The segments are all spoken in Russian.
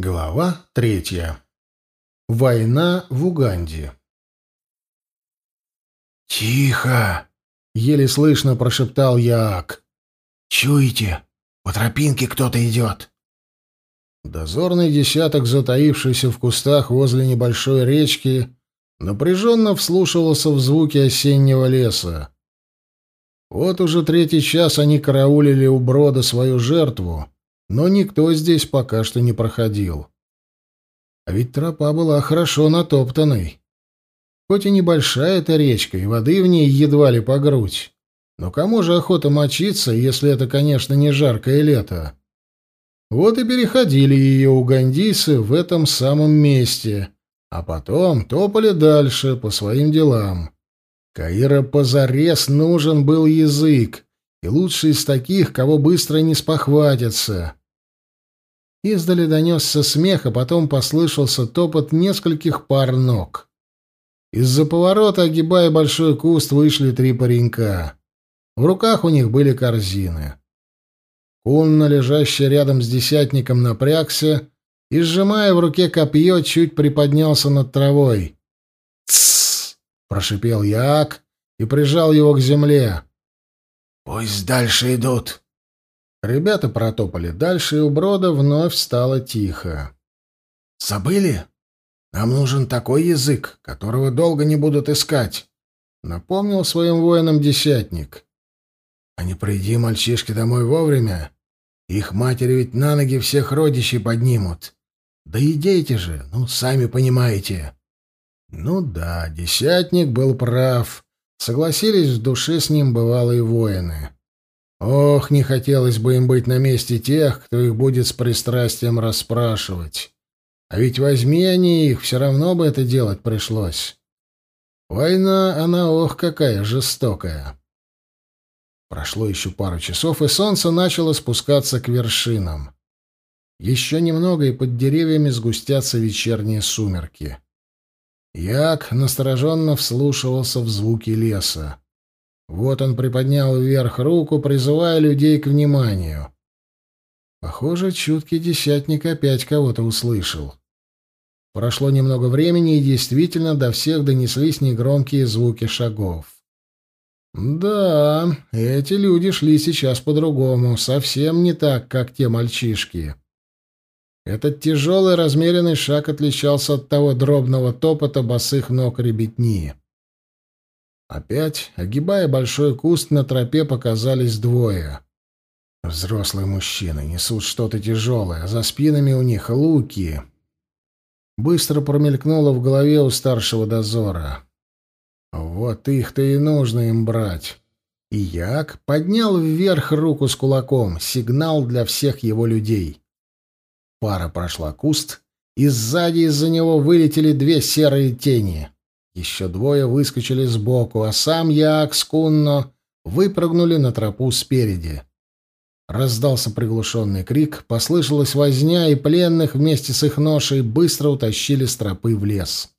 Глава третья. Война в Уганде. «Тихо!» — еле слышно прошептал Яак. «Чуете? По тропинке кто-то идет!» Дозорный десяток, затаившийся в кустах возле небольшой речки, напряженно вслушивался в звуки осеннего леса. Вот уже третий час они караулили у брода свою жертву, но никто здесь пока что не проходил. А ведь тропа была хорошо натоптанной. Хоть и небольшая эта речка, и воды в ней едва ли по грудь. Но кому же охота мочиться, если это, конечно, не жаркое лето? Вот и переходили ее угандийцы в этом самом месте, а потом топали дальше по своим делам. Каира позарез нужен был язык, и лучший из таких, кого быстро не спохватятся. Издали донесся смех, а потом послышался топот нескольких пар ног. Из-за поворота, огибая большой куст, вышли три паренька. В руках у них были корзины. Кунна, лежащий рядом с десятником, напрягся и, сжимая в руке копье, чуть приподнялся над травой. «Тссс!» — прошипел Яак и прижал его к земле. «Пусть дальше идут!» Ребята протопали дальше, и у брода вновь стало тихо. «Забыли? Нам нужен такой язык, которого долго не будут искать», — напомнил своим воинам десятник. «А не приди мальчишки домой вовремя, их матери ведь на ноги всех родичей поднимут. Да и дети же, ну, сами понимаете». Ну да, десятник был прав. Согласились в душе с ним бывалые воины. Ох, не хотелось бы им быть на месте тех, кто их будет с пристрастием расспрашивать. А ведь возьми они их, все равно бы это делать пришлось. Война, она ох, какая жестокая. Прошло еще пару часов, и солнце начало спускаться к вершинам. Еще немного, и под деревьями сгустятся вечерние сумерки. Як настороженно вслушивался в звуки леса. Вот он приподнял вверх руку, призывая людей к вниманию. Похоже, чуткий десятник опять кого-то услышал. Прошло немного времени, и действительно до всех донеслись негромкие звуки шагов. Да, эти люди шли сейчас по-другому, совсем не так, как те мальчишки. Этот тяжелый размеренный шаг отличался от того дробного топота босых ног ребятни. Опять, огибая большой куст, на тропе показались двое. Взрослые мужчины несут что-то тяжелое, за спинами у них луки. Быстро промелькнуло в голове у старшего дозора. Вот их-то и нужно им брать. И Як поднял вверх руку с кулаком, сигнал для всех его людей. Пара прошла куст, и сзади из-за него вылетели две серые тени. Еще двое выскочили сбоку, а сам Яак с Кунно выпрыгнули на тропу спереди. Раздался приглушенный крик, послышалась возня, и пленных вместе с их ношей быстро утащили с тропы в лес.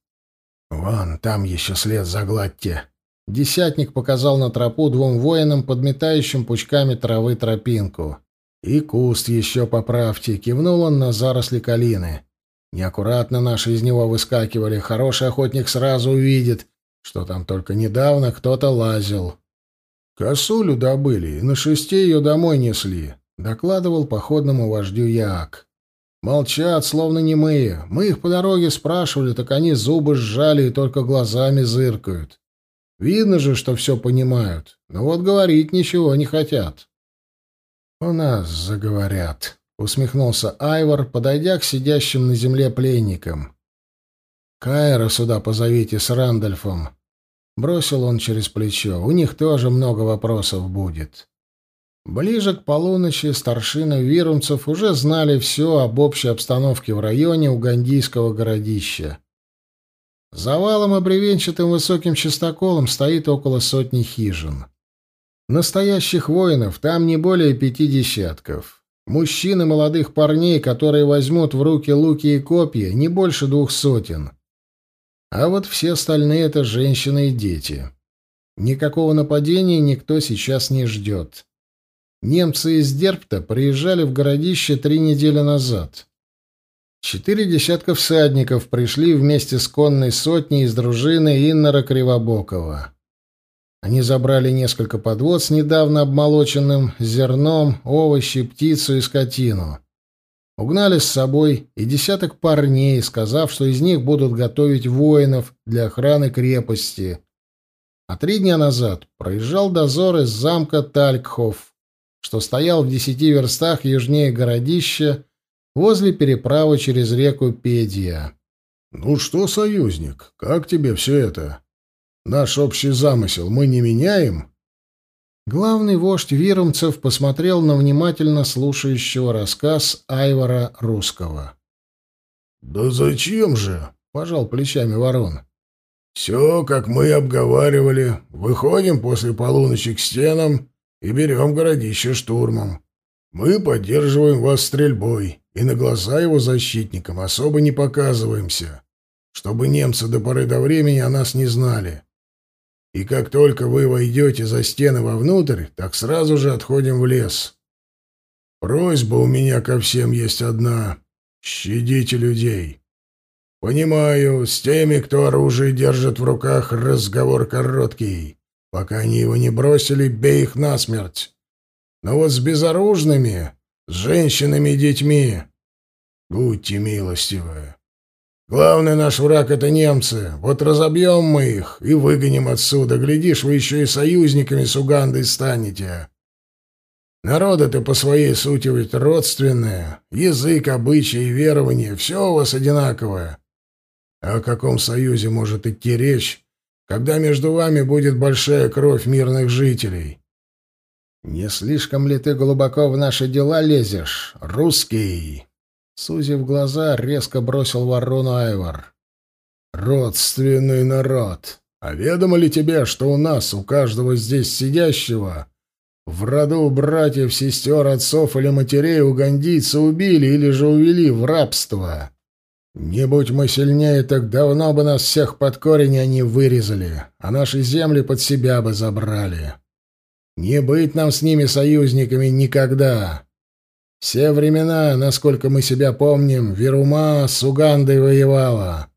«Вон, там еще след загладьте!» Десятник показал на тропу двум воинам, подметающим пучками травы тропинку. «И куст еще поправьте!» — кивнул он на заросли калины. Неаккуратно наши из него выскакивали. Хороший охотник сразу увидит, что там только недавно кто-то лазил. Косулю добыли и на шесте ее домой несли, докладывал походному вождю Яак. Молчат, словно немые. Мы их по дороге спрашивали, так они зубы сжали и только глазами зыркают. Видно же, что все понимают, но вот говорить ничего не хотят. «У нас заговорят», усмехнулся Айвор, подойдя к сидящим на земле пленникам. Кайра сюда позовите с Рандольфом. Бросил он через плечо. У них тоже много вопросов будет. Ближе к полуночи старшины вирумцев уже знали все об общей обстановке в районе угандийского городища. Завалом и бревенчатым высоким частоколом стоит около сотни хижин. Настоящих воинов там не более пяти десятков. Мужчин и молодых парней, которые возьмут в руки луки и копья, не больше двух сотен. А вот все остальные — это женщины и дети. Никакого нападения никто сейчас не ждет. Немцы из Дерпта приезжали в городище три недели назад. Четыре десятка всадников пришли вместе с конной сотней из дружины Иннора Кривобокова. Они забрали несколько подвод с недавно обмолоченным зерном, овощи, птицу и скотину. Угнали с собой и десяток парней, сказав, что из них будут готовить воинов для охраны крепости. А три дня назад проезжал дозор из замка Талькхоф, что стоял в десяти верстах южнее городища, возле переправы через реку Педия. «Ну что, союзник, как тебе все это? Наш общий замысел мы не меняем?» Главный вождь вирумцев посмотрел на внимательно слушающего рассказ Айвара Русского. «Да зачем же?» — пожал плечами ворон. «Все, как мы обговаривали. Выходим после полуночи к стенам и берем городище штурмом. Мы поддерживаем вас стрельбой и на глаза его защитникам особо не показываемся, чтобы немцы до поры до времени о нас не знали. И как только вы войдете за стены вовнутрь, так сразу же отходим в лес. Просьба у меня ко всем есть одна — щадите людей. Понимаю, с теми, кто оружие держит в руках, разговор короткий. Пока они его не бросили, бей их насмерть. Но вот с безоружными, с женщинами и детьми, будьте милостивы. Главный наш враг — это немцы. Вот разобьем мы их и выгоним отсюда. Глядишь, вы еще и союзниками с Угандой станете. Народы-то по своей сути ведь родственные. Язык, обычаи, верования — все у вас одинаковое. О каком союзе может идти речь, когда между вами будет большая кровь мирных жителей? Не слишком ли ты глубоко в наши дела лезешь, русский? Сузив глаза, резко бросил ворону Айвар. «Родственный народ! А ведомо ли тебе, что у нас, у каждого здесь сидящего, в роду братьев, сестер, отцов или матерей угандийцы убили или же увели в рабство? Не будь мы сильнее, так давно бы нас всех под корень они вырезали, а наши земли под себя бы забрали. Не быть нам с ними союзниками никогда!» Все времена, насколько мы себя помним, Верума с Угандой воевала.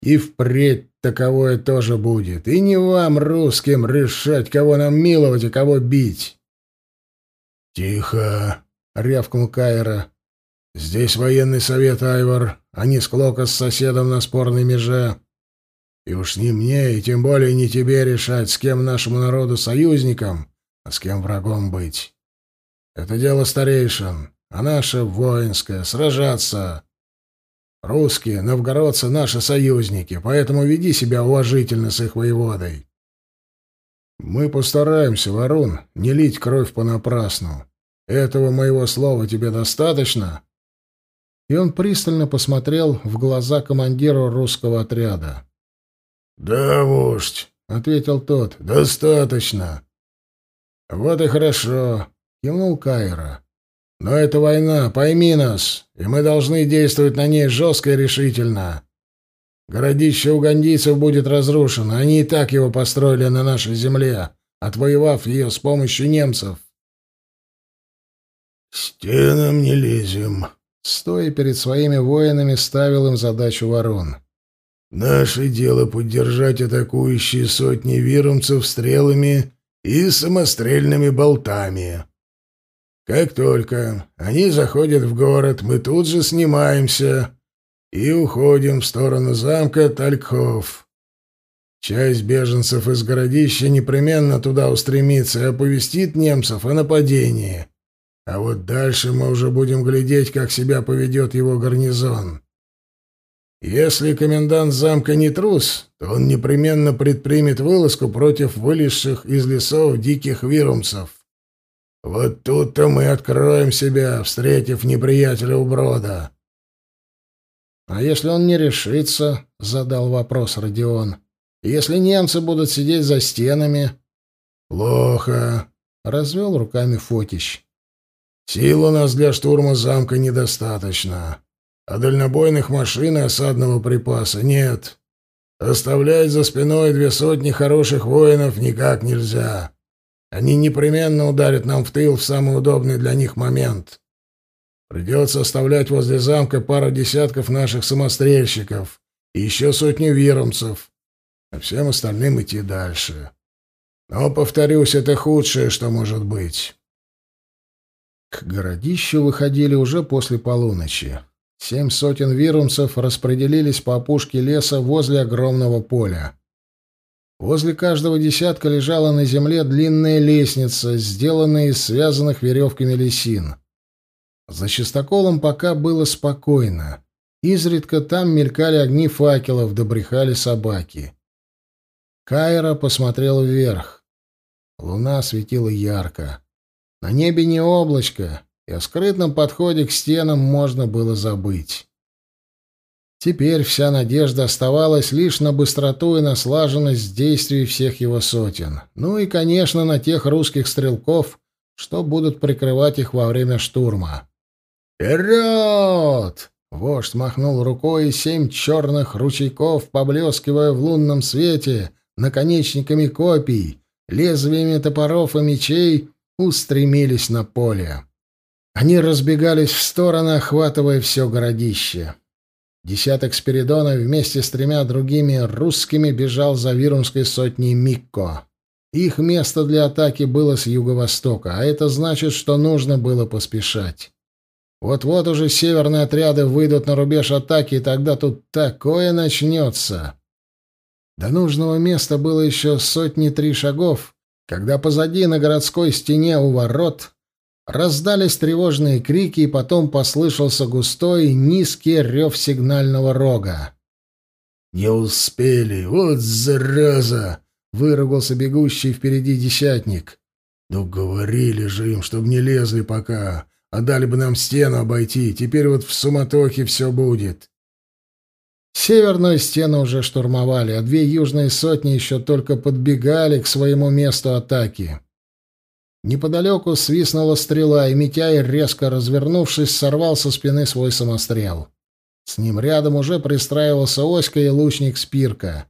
И впредь таковое тоже будет. И не вам, русским, решать, кого нам миловать, а кого бить. — Тихо, — рявкнул Кайра. — Здесь военный совет, Айвар, а не склока с соседом на спорной меже. И уж не мне, и тем более не тебе решать, с кем нашему народу союзником, а с кем врагом быть. Это дело старейшин, а наше воинское — сражаться. Русские, новгородцы — наши союзники, поэтому веди себя уважительно с их воеводой. Мы постараемся, Варун, не лить кровь понапрасну. Этого моего слова тебе достаточно?» И он пристально посмотрел в глаза командиру русского отряда. «Да, вождь», — ответил тот, — «достаточно». «Вот и хорошо. — кивнул Кайра. «Но это война, пойми нас, и мы должны действовать на ней жестко и решительно. Городище угандийцев будет разрушено, они и так его построили на нашей земле, отвоевав ее с помощью немцев». «Стенам не лезем», — стоя перед своими воинами, ставил им задачу ворон. «Наше дело поддержать атакующие сотни вирумцев стрелами и самострельными болтами». Как только они заходят в город, мы тут же снимаемся и уходим в сторону замка Талькхов. Часть беженцев из городища непременно туда устремится и оповестит немцев о нападении. А вот дальше мы уже будем глядеть, как себя поведет его гарнизон. Если комендант замка не трус, то он непременно предпримет вылазку против вылезших из лесов диких вирумцев. Вот тут-то мы откроем себя, встретив неприятеля у брода. — А если он не решится? — задал вопрос Родион. — Если немцы будут сидеть за стенами? — Плохо, — развел руками Фотищ. — Сил у нас для штурма замка недостаточно, а дальнобойных машин и осадного припаса нет. Оставлять за спиной две сотни хороших воинов никак нельзя. Они непременно ударят нам в тыл в самый удобный для них момент. Придется оставлять возле замка пару десятков наших самострельщиков и еще сотню виромцев, а всем остальным идти дальше. Но, повторюсь, это худшее, что может быть. К городищу выходили уже после полуночи. Семь сотен вирумцев распределились по опушке леса возле огромного поля. Возле каждого десятка лежала на земле длинная лестница, сделанная из связанных веревками лисин. За чистоколом пока было спокойно. Изредка там мелькали огни факелов, добрехали собаки. Кайра посмотрел вверх. Луна светила ярко. На небе не облачко, и о скрытном подходе к стенам можно было забыть. Теперь вся надежда оставалась лишь на быстроту и на слаженность действий всех его сотен. Ну и, конечно, на тех русских стрелков, что будут прикрывать их во время штурма. «Вперед!» Вождь махнул рукой, и семь черных ручейков, поблескивая в лунном свете, наконечниками копий, лезвиями топоров и мечей, устремились на поле. Они разбегались в стороны, охватывая все городище. Десяток Спиридона вместе с тремя другими русскими бежал за Вирумской сотней Микко. Их место для атаки было с юго-востока, а это значит, что нужно было поспешать. Вот-вот уже северные отряды выйдут на рубеж атаки, и тогда тут такое начнется. До нужного места было еще сотни-три шагов, когда позади на городской стене у ворот раздались тревожные крики, и потом послышался густой, низкий рев сигнального рога. «Не успели! Вот зараза!» — выругался бегущий впереди десятник. «Ну, говорили же им, чтобы не лезли пока, а дали бы нам стену обойти. Теперь вот в суматохе все будет». Северную стену уже штурмовали, а две южные сотни еще только подбегали к своему месту атаки. Неподалеку свистнула стрела, и Митяй, резко развернувшись, сорвал со спины свой самострел. С ним рядом уже пристраивался Оська и лучник Спирка.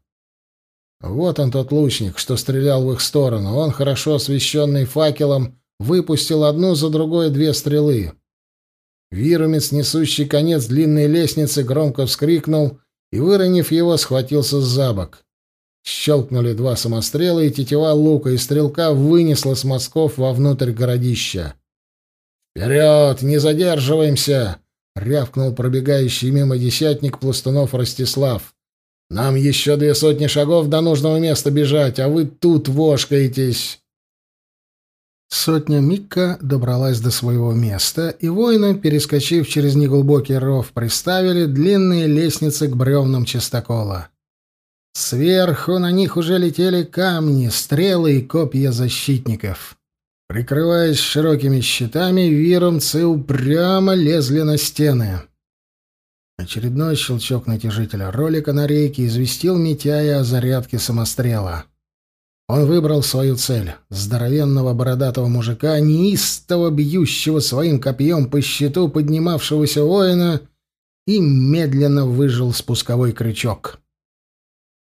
Вот он тот лучник, что стрелял в их сторону. Он, хорошо освещенный факелом, выпустил одну за другой две стрелы. Вирумец, несущий конец длинной лестницы, громко вскрикнул и, выронив его, схватился за бок. Щелкнули два самострела, и тетива лука и стрелка вынесла с мостков вовнутрь городища. «Вперед! Не задерживаемся!» — рявкнул пробегающий мимо десятник пластунов Ростислав. «Нам еще две сотни шагов до нужного места бежать, а вы тут вошкаетесь!» Сотня Микка добралась до своего места, и воины, перескочив через неглубокий ров, приставили длинные лестницы к бревнам чистокола. Сверху на них уже летели камни, стрелы и копья защитников. Прикрываясь широкими щитами, виромцы упрямо лезли на стены. Очередной щелчок натяжителя ролика на рейке известил Митяя о зарядке самострела. Он выбрал свою цель — здоровенного бородатого мужика, неистово бьющего своим копьем по щиту поднимавшегося воина, и медленно выжил спусковой крючок.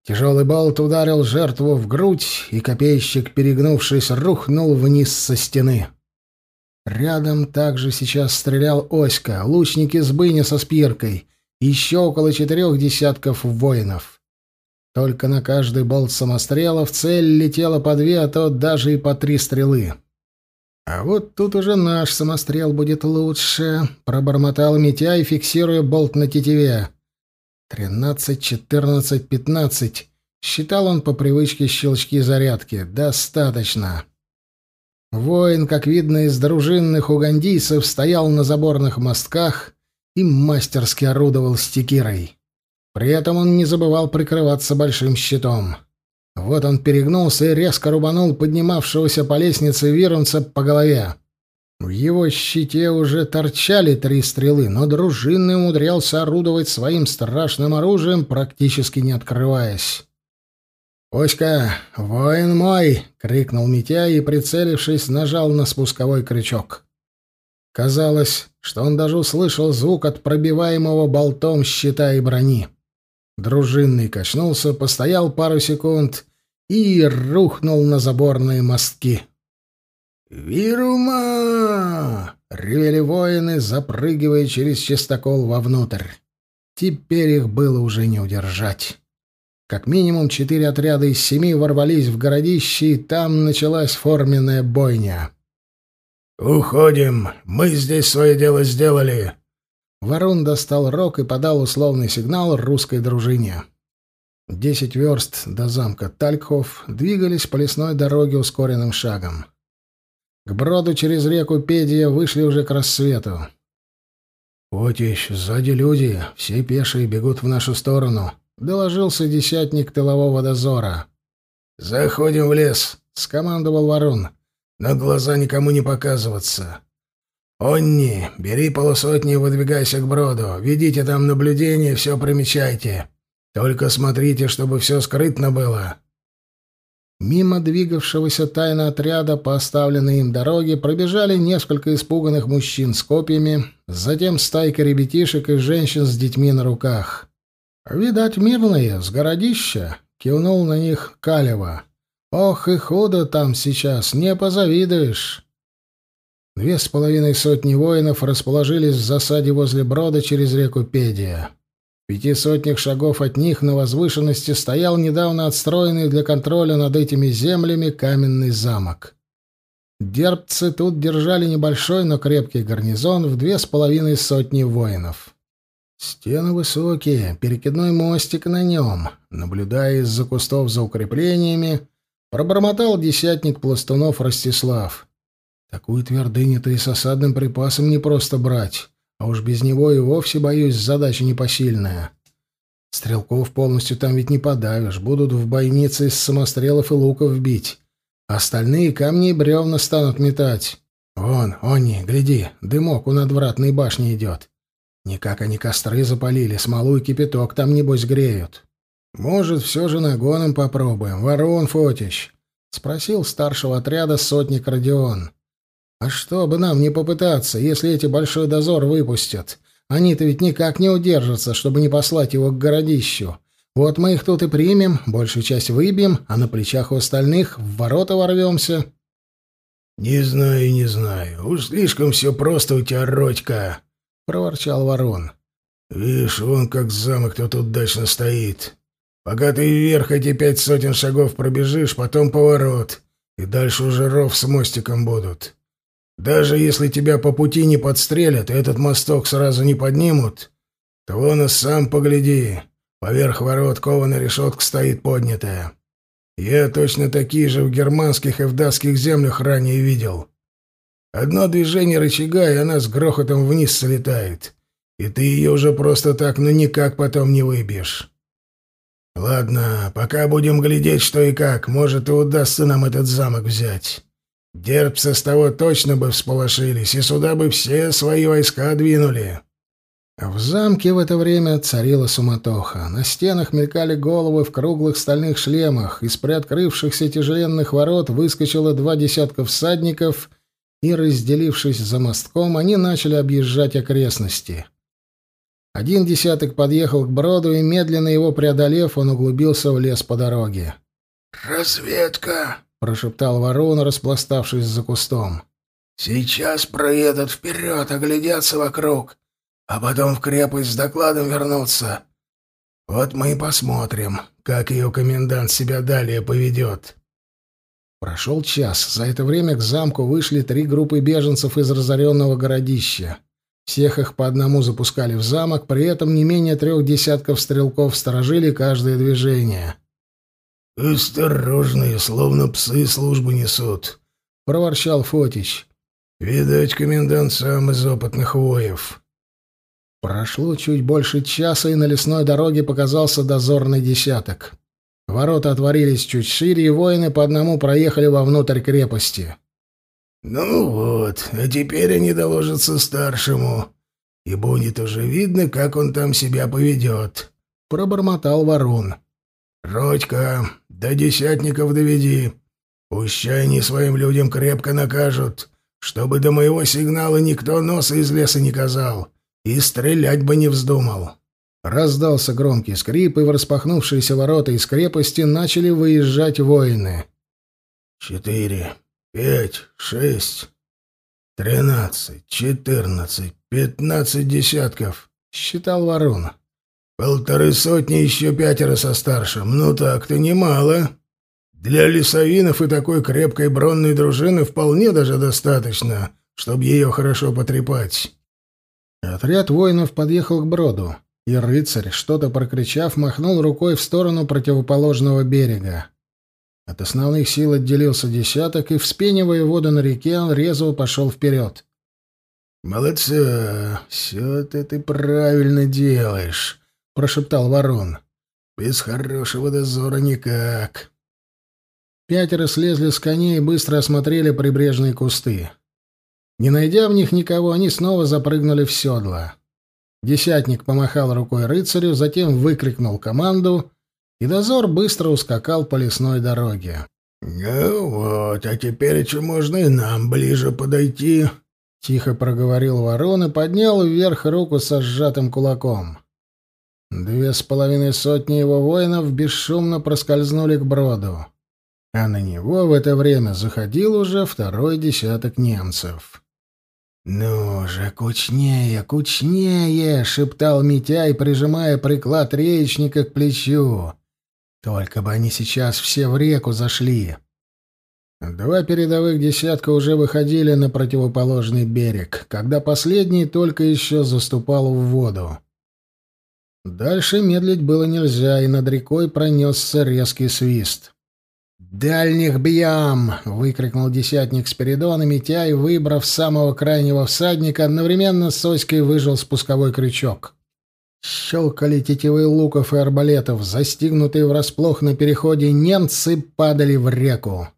Тяжелый болт ударил жертву в грудь, и копейщик, перегнувшись, рухнул вниз со стены. Рядом также сейчас стрелял Оська, лучники с быня со спиркой, еще около четырех десятков воинов. Только на каждый болт самострела в цель летело по две, а то даже и по три стрелы. «А вот тут уже наш самострел будет лучше», — пробормотал Митяй, фиксируя болт на тетиве. Тринадцать, четырнадцать, пятнадцать. Считал он по привычке щелчки зарядки. Достаточно. Воин, как видно из дружинных угандийцев, стоял на заборных мостках и мастерски орудовал стекирой. При этом он не забывал прикрываться большим щитом. Вот он перегнулся и резко рубанул поднимавшегося по лестнице виронца по голове. В его щите уже торчали три стрелы, но дружинный умудрялся орудовать своим страшным оружием, практически не открываясь. «Оська, воин мой!» — крикнул Митя и, прицелившись, нажал на спусковой крючок. Казалось, что он даже услышал звук от пробиваемого болтом щита и брони. Дружинный качнулся, постоял пару секунд и рухнул на заборные мостки. «Вирума!» — ревели воины, запрыгивая через чистокол вовнутрь. Теперь их было уже не удержать. Как минимум четыре отряда из семи ворвались в городище, и там началась форменная бойня. «Уходим! Мы здесь свое дело сделали!» Ворон достал рог и подал условный сигнал русской дружине. Десять верст до замка Талькхов двигались по лесной дороге ускоренным шагом. К броду через реку Педия вышли уже к рассвету. «Отищ, сзади люди, все пешие бегут в нашу сторону», — доложился десятник тылового дозора. «Заходим в лес», — скомандовал Ворон. «На глаза никому не показываться. Онни, бери полусотни и выдвигайся к броду. Ведите там наблюдение, все примечайте. Только смотрите, чтобы все скрытно было». Мимо двигавшегося тайно отряда по оставленной им дороге пробежали несколько испуганных мужчин с копьями, затем стайка ребятишек и женщин с детьми на руках. «Видать, мирные, с городища», — кивнул на них Калева. «Ох и худо там сейчас, не позавидуешь». Две с половиной сотни воинов расположились в засаде возле брода через реку Педия пяти сотнях шагов от них на возвышенности стоял недавно отстроенный для контроля над этими землями каменный замок. Дербцы тут держали небольшой, но крепкий гарнизон в две с половиной сотни воинов. Стены высокие, перекидной мостик на нем. Наблюдая из-за кустов за укреплениями, пробормотал десятник пластунов Ростислав. Такую твердыню-то и с осадным припасом не просто брать. А уж без него и вовсе, боюсь, задача непосильная. Стрелков полностью там ведь не подавишь. Будут в бойнице из самострелов и луков бить. Остальные камни и бревна станут метать. Вон, они, гляди, дымок у надвратной башни идет. Никак они костры запалили, смолу и кипяток там, небось, греют. Может, все же нагоном попробуем, ворон Фотищ? — спросил старшего отряда сотник Родион. А что бы нам не попытаться, если эти большой дозор выпустят? Они-то ведь никак не удержатся, чтобы не послать его к городищу. Вот мы их тут и примем, большую часть выбьем, а на плечах у остальных в ворота ворвемся. — Не знаю, не знаю. Уж слишком все просто у тебя, Родька, — проворчал ворон. — Видишь, вон как замок-то тут удачно стоит. Пока ты вверх эти пять сотен шагов пробежишь, потом поворот, и дальше уже ров с мостиком будут. Даже если тебя по пути не подстрелят и этот мосток сразу не поднимут, то вон и сам погляди. Поверх ворот кованая решетка стоит поднятая. Я точно такие же в германских и в датских землях ранее видел. Одно движение рычага, и она с грохотом вниз слетает. И ты ее уже просто так ну никак потом не выбьешь. Ладно, пока будем глядеть, что и как. Может, и удастся нам этот замок взять. Дербцы с того точно бы всполошились, и сюда бы все свои войска двинули. В замке в это время царила суматоха. На стенах мелькали головы в круглых стальных шлемах. Из приоткрывшихся тяжеленных ворот выскочило два десятка всадников, и, разделившись за мостком, они начали объезжать окрестности. Один десяток подъехал к броду, и, медленно его преодолев, он углубился в лес по дороге. «Разведка!» — прошептал ворона, распластавшись за кустом. «Сейчас проедут вперед, оглядятся вокруг, а потом в крепость с докладом вернутся. Вот мы и посмотрим, как ее комендант себя далее поведет». Прошел час. За это время к замку вышли три группы беженцев из разоренного городища. Всех их по одному запускали в замок, при этом не менее трех десятков стрелков сторожили каждое движение. «Осторожные, словно псы службы несут», — проворчал Фотич. «Видать, комендант сам из опытных воев». Прошло чуть больше часа, и на лесной дороге показался дозорный десяток. Ворота отворились чуть шире, и воины по одному проехали вовнутрь крепости. «Ну вот, а теперь они доложатся старшему, и будет уже видно, как он там себя поведет», — пробормотал ворон. «Родька, до десятников доведи. Пущай они своим людям крепко накажут, чтобы до моего сигнала никто носа из леса не казал и стрелять бы не вздумал». Раздался громкий скрип, и в распахнувшиеся ворота из крепости начали выезжать воины. «Четыре, пять, шесть. «Тринадцать, четырнадцать, пятнадцать десятков», — считал Ворон. «Полторы сотни, еще пятеро со старшим. Ну так-то немало. Для лесовинов и такой крепкой бронной дружины вполне даже достаточно, чтобы ее хорошо потрепать». Отряд воинов подъехал к броду, и рыцарь, что-то прокричав, махнул рукой в сторону противоположного берега. От основных сил отделился десяток, и, вспенивая воду на реке, он резво пошел вперед. «Молодца! Все это ты правильно делаешь!» — прошептал ворон. «Без хорошего дозора никак!» Пятеро слезли с коней и быстро осмотрели прибрежные кусты. Не найдя в них никого, они снова запрыгнули в седло. Десятник помахал рукой рыцарю, затем выкрикнул команду, и дозор быстро ускакал по лесной дороге. «Ну вот, а теперь еще можно и нам ближе подойти», — тихо проговорил ворон и поднял вверх руку со сжатым кулаком. Две с половиной сотни его воинов бесшумно проскользнули к броду, а на него в это время заходил уже второй десяток немцев. «Ну же, кучнее, кучнее!» — шептал Митяй, прижимая приклад речника к плечу. Только бы они сейчас все в реку зашли. Два передовых десятка уже выходили на противоположный берег, когда последний только еще заступал в воду. Дальше медлить было нельзя, и над рекой пронесся резкий свист. «Дальних бьем!» — выкрикнул десятник Спиридона, метя и, выбрав самого крайнего всадника, одновременно с оськой выжил спусковой крючок. Щелкали тетивы луков и арбалетов, застигнутые врасплох на переходе, немцы падали в реку.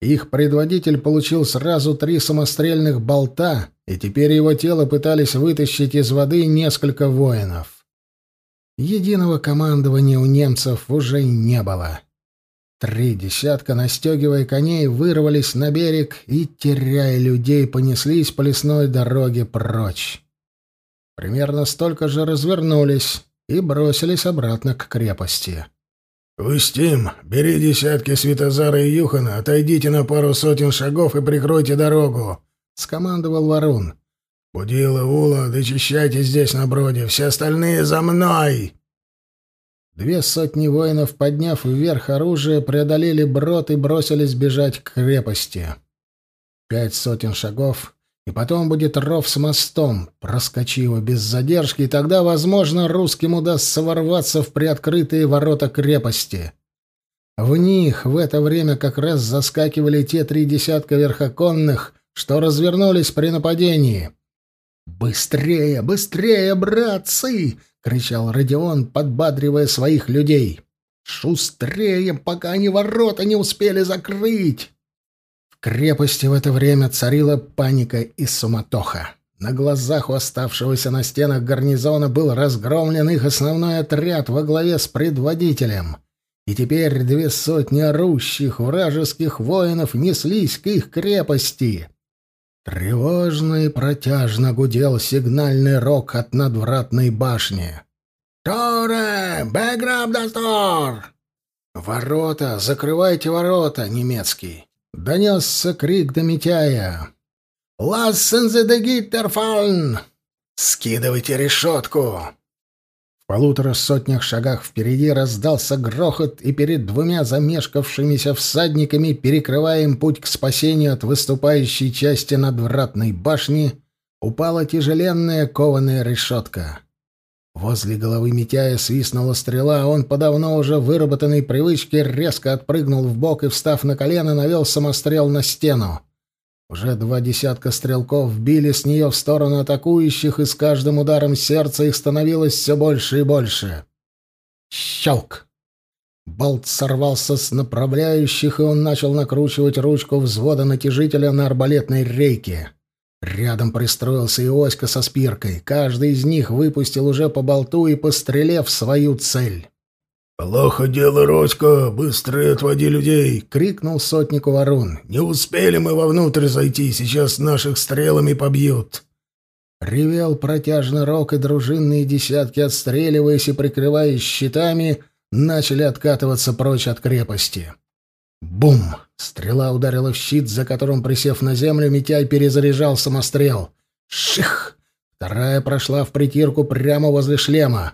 Их предводитель получил сразу три самострельных болта, и теперь его тело пытались вытащить из воды несколько воинов. Единого командования у немцев уже не было. Три десятка, настегивая коней, вырвались на берег и, теряя людей, понеслись по лесной дороге прочь. Примерно столько же развернулись и бросились обратно к крепости. «Устим, бери десятки Светозара и Юхана, отойдите на пару сотен шагов и прикройте дорогу», — скомандовал Варун. «Будила, Ула, дочищайте здесь на броде, все остальные за мной!» Две сотни воинов, подняв вверх оружие, преодолели брод и бросились бежать к крепости. Пять сотен шагов, и потом будет ров с мостом. Проскочи его без задержки, и тогда, возможно, русским удастся ворваться в приоткрытые ворота крепости. В них в это время как раз заскакивали те три десятка верхоконных, что развернулись при нападении. «Быстрее, быстрее, братцы!» — кричал Родион, подбадривая своих людей. «Шустрее, пока они ворота не успели закрыть!» крепости в это время царила паника и суматоха. На глазах у оставшегося на стенах гарнизона был разгромлен их основной отряд во главе с предводителем. И теперь две сотни орущих вражеских воинов неслись к их крепости. Тревожно и протяжно гудел сигнальный рог от надвратной башни. «Торе! Бэграб Дастор!» «Ворота! Закрывайте ворота!» — немецкий. Донесся крик до Митяя. «Лассен зе де Гиттерфалн!» «Скидывайте решетку!» Полутора сотнях шагах впереди раздался грохот, и перед двумя замешкавшимися всадниками, перекрывая им путь к спасению от выступающей части надвратной башни, упала тяжеленная кованая решетка. Возле головы Митяя свистнула стрела, а он по давно уже выработанной привычке резко отпрыгнул в бок и, встав на колено, навел самострел на стену. Уже два десятка стрелков били с нее в сторону атакующих, и с каждым ударом сердца их становилось все больше и больше. Щелк! Болт сорвался с направляющих, и он начал накручивать ручку взвода натяжителя на арбалетной рейке. Рядом пристроился и Оська со спиркой. Каждый из них выпустил уже по болту и по стреле в свою цель. «Плохо дело, Родька! Быстро отводи людей!» — крикнул сотнику ворон. «Не успели мы вовнутрь зайти, сейчас наших стрелами побьют!» Ревел протяжно рок, и дружинные десятки, отстреливаясь и прикрываясь щитами, начали откатываться прочь от крепости. Бум! Стрела ударила в щит, за которым, присев на землю, Митяй перезаряжал самострел. Ших! Вторая прошла в притирку прямо возле шлема.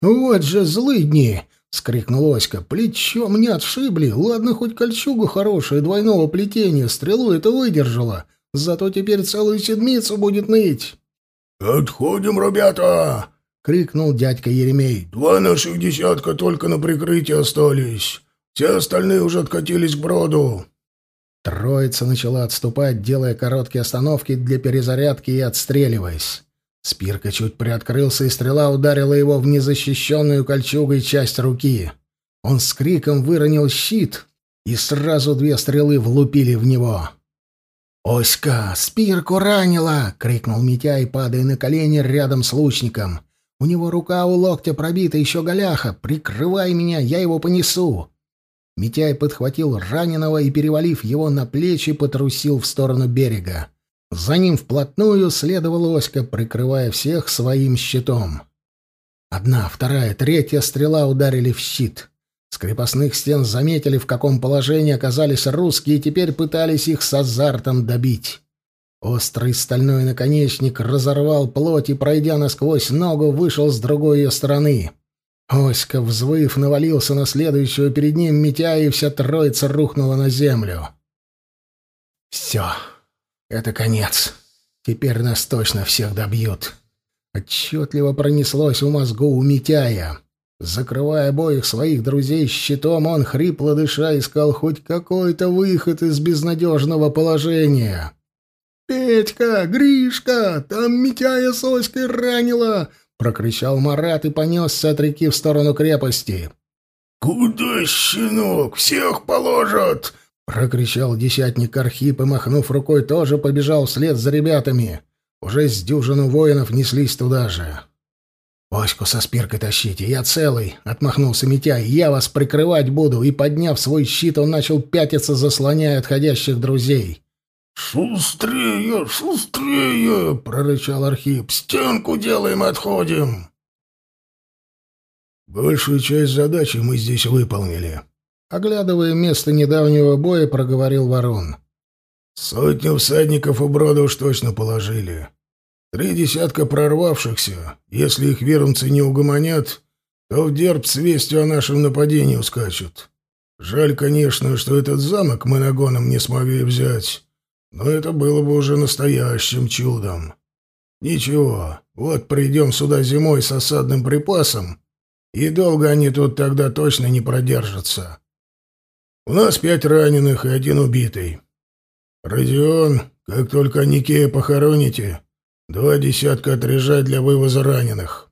«Вот же злыдни!» — скрикнул Оська. «Плечо мне отшибли. Ладно, хоть кольчуга хорошая, двойного плетения, стрелу это выдержала. Зато теперь целую седмицу будет ныть». «Отходим, ребята!» — крикнул дядька Еремей. «Два наших десятка только на прикрытии остались. Все остальные уже откатились к броду». Троица начала отступать, делая короткие остановки для перезарядки и отстреливаясь. Спирка чуть приоткрылся, и стрела ударила его в незащищенную кольчугой часть руки. Он с криком выронил щит, и сразу две стрелы влупили в него. «Оська, спирку ранила!» — крикнул Митяй, падая на колени рядом с лучником. У него рука у локтя пробита, еще голяха. Прикрывай меня, я его понесу. Митяй подхватил раненого и, перевалив его на плечи, потрусил в сторону берега. За ним вплотную следовал Оська, прикрывая всех своим щитом. Одна, вторая, третья стрела ударили в щит. С крепостных стен заметили, в каком положении оказались русские, и теперь пытались их с азартом добить. Острый стальной наконечник разорвал плоть и, пройдя насквозь ногу, вышел с другой ее стороны. Оська, взвыв, навалился на следующего перед ним Митя, и вся троица рухнула на землю. «Все, это конец. Теперь нас точно всех добьют». Отчетливо пронеслось у мозгу у Митяя. Закрывая обоих своих друзей щитом, он, хрипло дыша, искал хоть какой-то выход из безнадежного положения. «Петька! Гришка! Там Митяя с Оськой ранила!» — прокричал Марат и понесся от реки в сторону крепости. «Куда, щенок? Всех положат!» — прокричал десятник Архип и, махнув рукой, тоже побежал вслед за ребятами. Уже с дюжину воинов неслись туда же. «Оську со спиркой тащите, я целый!» — отмахнулся Митяй. «Я вас прикрывать буду!» И, подняв свой щит, он начал пятиться, заслоняя отходящих друзей. «Шустрее, шустрее!» — прорычал Архип. «Стенку делаем, отходим!» «Большую часть задачи мы здесь выполнили», — оглядывая место недавнего боя, проговорил Ворон. «Сотню всадников у брода уж точно положили. Три десятка прорвавшихся. Если их верумцы не угомонят, то в дерб с вестью о нашем нападении ускачут. Жаль, конечно, что этот замок мы нагоном не смогли взять». Но это было бы уже настоящим чудом. Ничего, вот придем сюда зимой с осадным припасом, и долго они тут тогда точно не продержатся. У нас пять раненых и один убитый. Родион, как только Никея похороните, два десятка отряжать для вывоза раненых.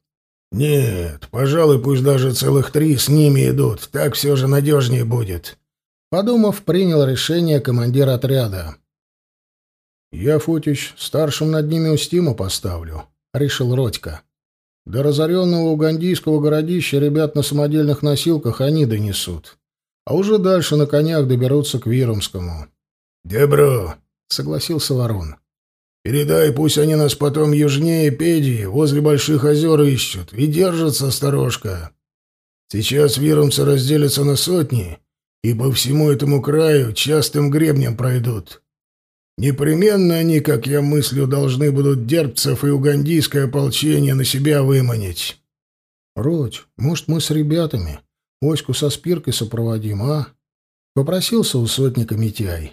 Нет, пожалуй, пусть даже целых три с ними идут, так все же надежнее будет. Подумав, принял решение командир отряда. «Я, Фотич, старшим над ними Устиму поставлю», — решил Родька. «До разоренного угандийского городища ребят на самодельных носилках они донесут, а уже дальше на конях доберутся к Виромскому». «Добро», — согласился Ворон. «Передай, пусть они нас потом южнее Педии, возле Больших озер ищут, и держатся сторожка. Сейчас виромцы разделятся на сотни, и по всему этому краю частым гребнем пройдут». Непременно они, как я мыслю, должны будут дербцев и угандийское ополчение на себя выманить. Родь, может, мы с ребятами Оську со спиркой сопроводим, а? Попросился у сотника Митяй.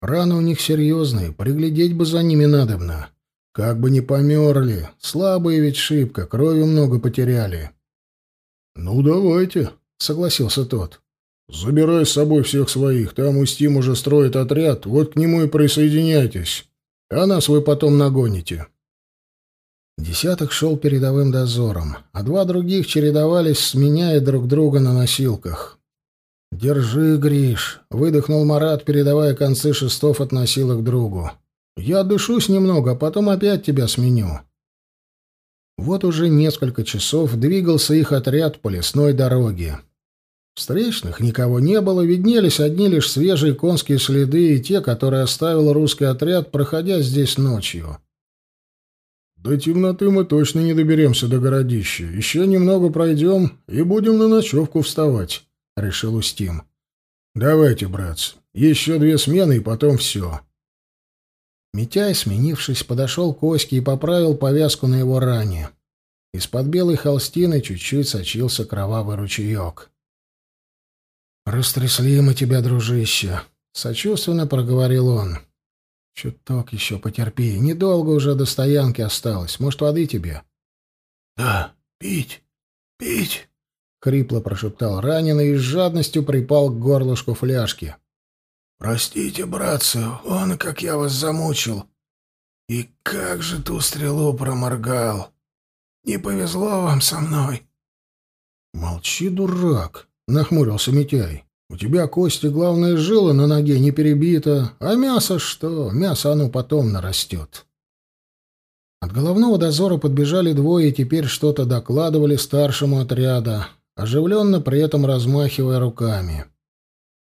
Раны у них серьезные, приглядеть бы за ними надобно. Как бы не померли, слабые ведь шибко, крови много потеряли. — Ну, давайте, — согласился тот. Забирай с собой всех своих. Там Устим уже строит отряд. Вот к нему и присоединяйтесь. А нас вы потом нагоните. Десяток шел передовым дозором, а два других чередовались, сменяя друг друга на носилках. «Держи, Гриш», — выдохнул Марат, передавая концы шестов от носилок другу. «Я дышусь немного, а потом опять тебя сменю». Вот уже несколько часов двигался их отряд по лесной дороге. Встречных никого не было, виднелись одни лишь свежие конские следы и те, которые оставил русский отряд, проходя здесь ночью. «До темноты мы точно не доберемся до городища. Еще немного пройдем и будем на ночевку вставать», — решил Устим. Давайте, братцы, еще две смены и потом все. Митяй, сменившись, подошел к Оське и поправил повязку на его ране. Из-под белой холстины чуть-чуть сочился кровавый ручеек. «Растрясли мы тебя, дружище!» — сочувственно проговорил он. «Чуток еще потерпи. Недолго уже до стоянки осталось. Может, воды тебе?» «Да, пить, пить!» — хрипло прошептал раненый и с жадностью припал к горлышку фляжки. «Простите, братцы, он, как я вас замучил. И как же ту стрелу проморгал! Не повезло вам со мной!» «Молчи, дурак!» — нахмурился Митяй. «У тебя кости, главное, жила на ноге не перебита, а мясо что? Мясо оно потом нарастет». От головного дозора подбежали двое и теперь что-то докладывали старшему отряда, оживленно при этом размахивая руками.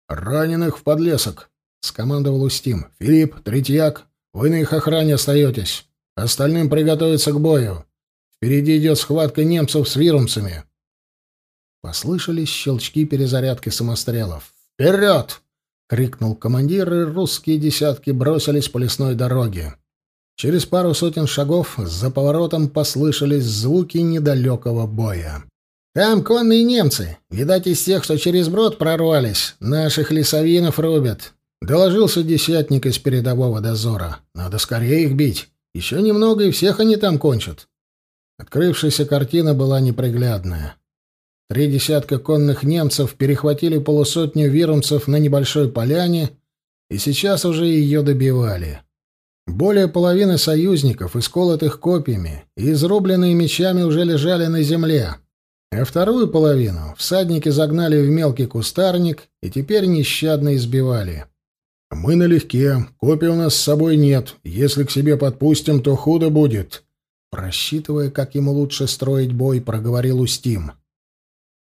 «Раненых в подлесок!» — скомандовал Устим. «Филипп, Третьяк, вы на их охране остаетесь. Остальным приготовиться к бою. Впереди идет схватка немцев с вирумцами». Послышались щелчки перезарядки самострелов. «Вперед!» — крикнул командир, и русские десятки бросились по лесной дороге. Через пару сотен шагов за поворотом послышались звуки недалекого боя. «Там конные немцы. Видать, из тех, что через брод прорвались. Наших лесовинов рубят», — доложился десятник из передового дозора. «Надо скорее их бить. Еще немного, и всех они там кончат». Открывшаяся картина была неприглядная. Три десятка конных немцев перехватили полусотню вирумцев на небольшой поляне и сейчас уже ее добивали. Более половины союзников, исколотых копьями и изрубленные мечами, уже лежали на земле, а вторую половину всадники загнали в мелкий кустарник и теперь нещадно избивали. «Мы налегке, копий у нас с собой нет. Если к себе подпустим, то худо будет», просчитывая, как ему лучше строить бой, проговорил Устим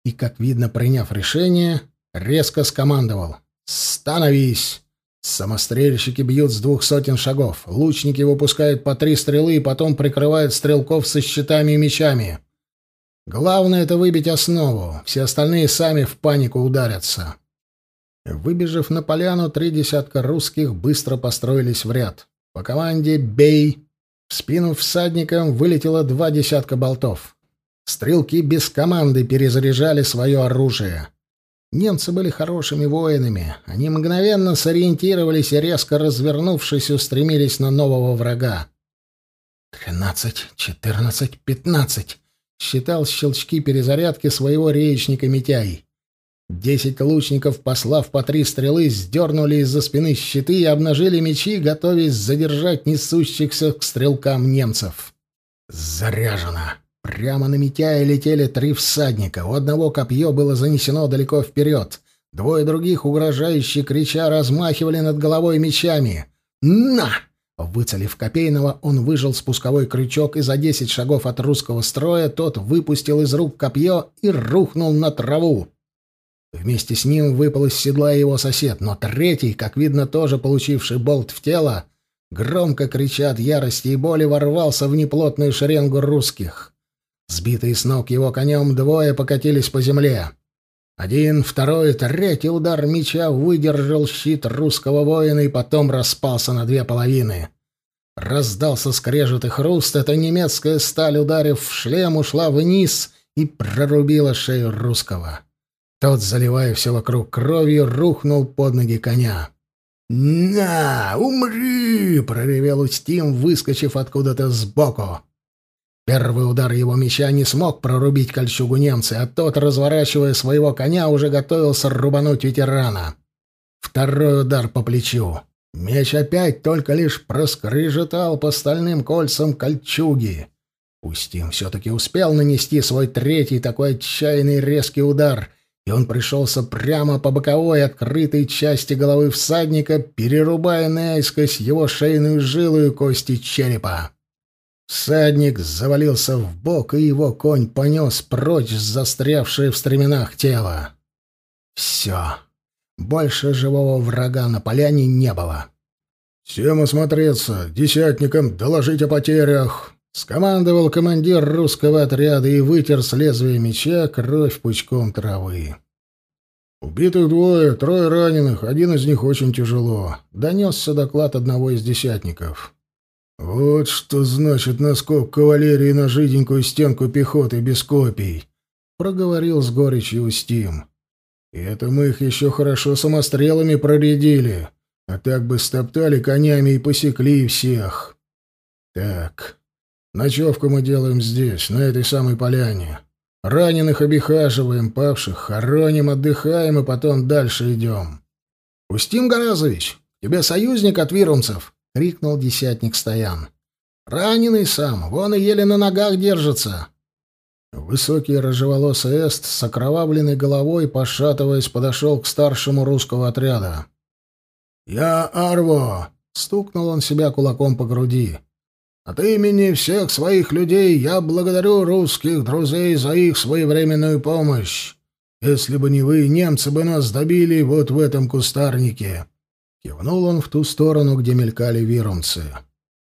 и, как видно, приняв решение, резко скомандовал «Становись!». Самострельщики бьют с двух сотен шагов, лучники выпускают по три стрелы и потом прикрывают стрелков со щитами и мечами. Главное — это выбить основу, все остальные сами в панику ударятся. Выбежав на поляну, три десятка русских быстро построились в ряд. По команде «Бей!» в спину всадникам вылетело два десятка болтов. Стрелки без команды перезаряжали свое оружие. Немцы были хорошими воинами. Они мгновенно сориентировались и, резко развернувшись, устремились на нового врага. «Тринадцать, четырнадцать, пятнадцать!» — считал щелчки перезарядки своего речника Митяй. Десять лучников, послав по три стрелы, сдернули из-за спины щиты и обнажили мечи, готовясь задержать несущихся к стрелкам немцев. «Заряжено!» Прямо на Митяя летели три всадника. У одного копье было занесено далеко вперед. Двое других, угрожающе крича, размахивали над головой мечами. «На!» Выцелив Копейного, он выжил спусковой крючок, и за десять шагов от русского строя тот выпустил из рук копье и рухнул на траву. Вместе с ним выпал из седла его сосед, но третий, как видно, тоже получивший болт в тело, громко крича от ярости и боли, ворвался в неплотную шеренгу русских. Сбитые с ног его конем двое покатились по земле. Один, второй, третий удар меча выдержал щит русского воина и потом распался на две половины. Раздался скрежет и хруст, эта немецкая сталь, ударив в шлем, ушла вниз и прорубила шею русского. Тот, заливая все вокруг кровью, рухнул под ноги коня. «На, умри!» — проревел Устим, выскочив откуда-то сбоку. Первый удар его меча не смог прорубить кольчугу немца, а тот, разворачивая своего коня, уже готовился рубануть ветерана. Второй удар по плечу. Меч опять только лишь проскрежетал по стальным кольцам кольчуги. Устим все-таки успел нанести свой третий такой отчаянный резкий удар, и он пришелся прямо по боковой открытой части головы всадника, перерубая наискось его шейную жилу и кости черепа. Всадник завалился в бок, и его конь понес прочь застрявшее в стременах тело. Все. Больше живого врага на поляне не было. «Всем осмотреться, десятникам доложить о потерях!» — скомандовал командир русского отряда и вытер с лезвия меча кровь пучком травы. «Убитых двое, трое раненых, один из них очень тяжело», — донесся доклад одного из десятников. «Вот что значит наскок кавалерии на жиденькую стенку пехоты без копий», — проговорил с горечью Устим. «И это мы их еще хорошо самострелами проредили, а так бы стоптали конями и посекли всех. Так, ночевку мы делаем здесь, на этой самой поляне. Раненых обихаживаем, павших хороним, отдыхаем и потом дальше идем. — Устим Горазович, тебе союзник от вирумцев! — крикнул десятник Стоян. — Раненый сам, вон и еле на ногах держится. Высокий рыжеволосый эст с окровавленной головой, пошатываясь, подошел к старшему русского отряда. «Я Арво!» — стукнул он себя кулаком по груди. От имени всех своих людей я благодарю русских друзей за их своевременную помощь. Если бы не вы, немцы бы нас добили вот в этом кустарнике. Кивнул он в ту сторону, где мелькали вирумцы.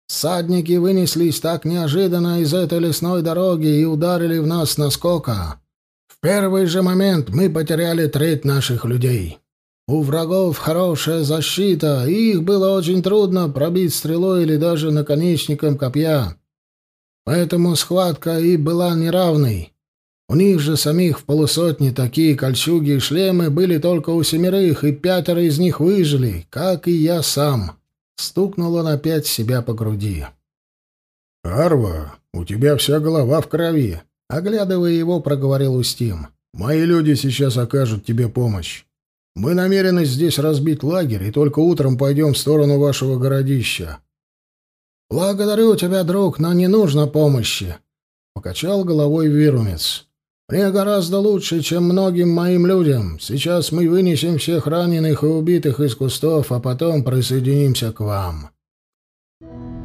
Садники вынеслись так неожиданно из этой лесной дороги и ударили в нас наскока. В первый же момент мы потеряли треть наших людей. У врагов хорошая защита, и их было очень трудно пробить стрелой или даже наконечником копья. Поэтому схватка и была неравной. У них же самих в полусотни такие кольчуги и шлемы были только у семерых, и пятеро из них выжили, как и я сам. Стукнул он опять себя по груди. «Арва, у тебя вся голова в крови», — оглядывая его, проговорил Устим. «Мои люди сейчас окажут тебе помощь. Мы намерены здесь разбить лагерь и только утром пойдем в сторону вашего городища. Благодарю тебя, друг, но не нужно помощи, покачал головой Вирумец. Мне гораздо лучше, чем многим моим людям. Сейчас мы вынесем всех раненых и убитых из кустов, а потом присоединимся к вам. Thank you.